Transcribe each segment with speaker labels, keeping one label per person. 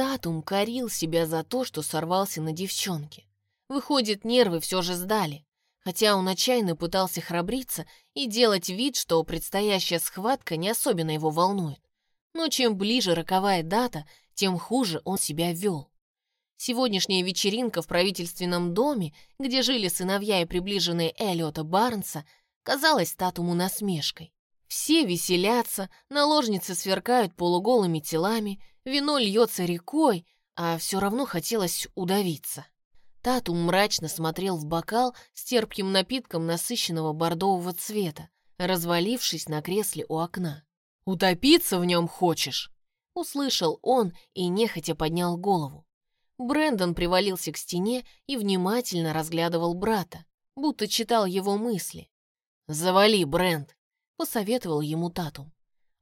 Speaker 1: Татум корил себя за то, что сорвался на девчонке. Выходит, нервы все же сдали, хотя он отчаянно пытался храбриться и делать вид, что предстоящая схватка не особенно его волнует. Но чем ближе роковая дата, тем хуже он себя вел. Сегодняшняя вечеринка в правительственном доме, где жили сыновья и приближенные Эллиота Барнса, казалась Татуму насмешкой. Все веселятся, наложницы сверкают полуголыми телами, вино льется рекой, а все равно хотелось удавиться. Татум мрачно смотрел в бокал с терпким напитком насыщенного бордового цвета, развалившись на кресле у окна. «Утопиться в нем хочешь?» Услышал он и нехотя поднял голову. Брэндон привалился к стене и внимательно разглядывал брата, будто читал его мысли. «Завали, Брэнд!» Посоветовал ему Татум.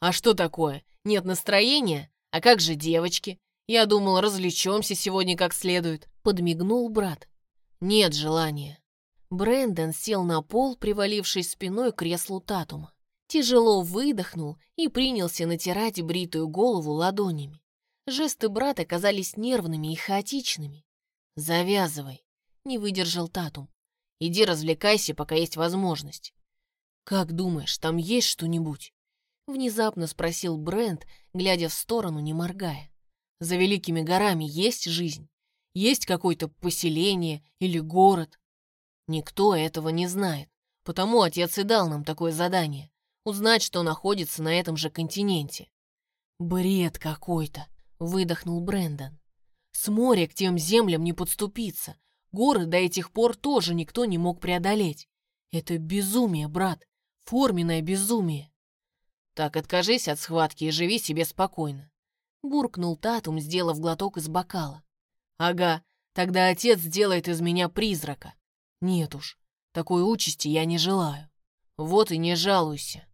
Speaker 1: «А что такое? Нет настроения? А как же девочки? Я думал, развлечемся сегодня как следует», — подмигнул брат. «Нет желания». Брэндон сел на пол, привалившись спиной к креслу Татума. Тяжело выдохнул и принялся натирать бритую голову ладонями. Жесты брата казались нервными и хаотичными. «Завязывай», — не выдержал Татум. «Иди развлекайся, пока есть возможность. «Как думаешь, там есть что-нибудь?» Внезапно спросил Брент, глядя в сторону, не моргая. «За великими горами есть жизнь? Есть какое-то поселение или город?» «Никто этого не знает, потому отец и дал нам такое задание — узнать, что находится на этом же континенте». «Бред какой-то!» — выдохнул Брэндон. «С моря к тем землям не подступиться. Горы до этих пор тоже никто не мог преодолеть. Это безумие, брат. Форменное безумие. Так откажись от схватки и живи себе спокойно. Буркнул Татум, сделав глоток из бокала. Ага, тогда отец сделает из меня призрака. Нет уж, такой участи я не желаю. Вот и не жалуйся.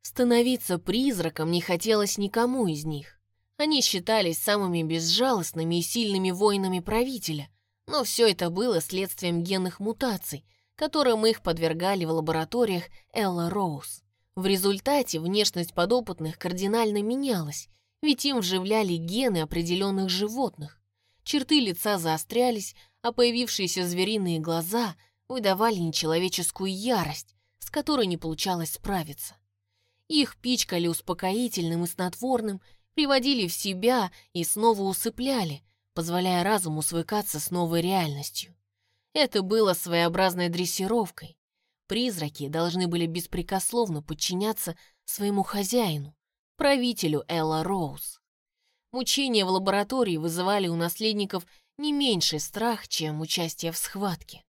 Speaker 1: Становиться призраком не хотелось никому из них. Они считались самыми безжалостными и сильными воинами правителя, но все это было следствием генных мутаций, которым их подвергали в лабораториях Элла Роуз. В результате внешность подопытных кардинально менялась, ведь им вживляли гены определенных животных. Черты лица заострялись, а появившиеся звериные глаза выдавали нечеловеческую ярость, с которой не получалось справиться. Их пичкали успокоительным и снотворным, приводили в себя и снова усыпляли, позволяя разуму свыкаться с новой реальностью. Это было своеобразной дрессировкой. Призраки должны были беспрекословно подчиняться своему хозяину, правителю Элла Роуз. Мучения в лаборатории вызывали у наследников не меньший страх, чем участие в схватке.